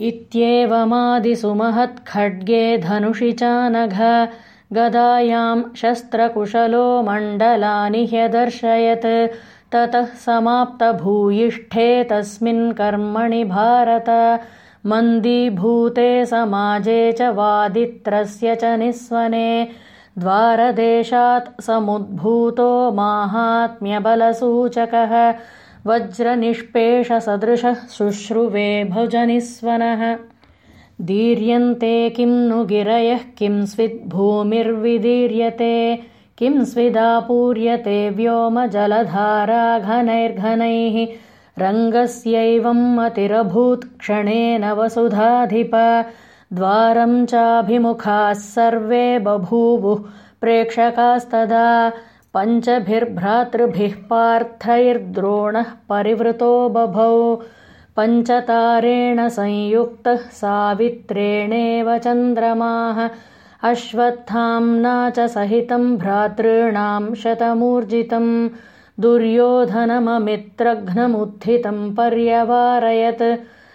इत्येवमादिसुमहत्खड्गे धनुषि चानघ गदायां शस्त्रकुशलो मण्डलानि ह्यदर्शयत्। ततः समाप्तभूयिष्ठे तस्मिन् कर्मणि भारत। मन्दीभूते समाजे च वादित्रस्य च निःस्वने। द्वारदेशात् समुद्भूतो माहात्म्यबलसूचकः वज्रनिष्पेषसदृशः शुश्रुवे भुजनिस्वनः। दीर्यन्ते किं नु गिरयः किं स्विद्भूमिर्विदीर्यते किं स्विदापूर्यते व्योमजलधाराघनैर्घनैः। रङ्गस्यैवम् अतिरभूत् क्षणेन वसुधाधिप द्वारं चाभिमुखाः सर्वे बभूवुः प्रेक्षकास्तदा पञ्चभिर्भ्रातृभिः पार्थैर्द्रोणः परिवृतो बभौ। पञ्चतारेण संयुक्तः सावित्रेणेव चन्द्रमाः। अश्वत्थाम्ना च सहितं भ्रातॄणां शतमूर्जितं दुर्योधनममित्रघ्नमुत्थितं पर्यवारयत्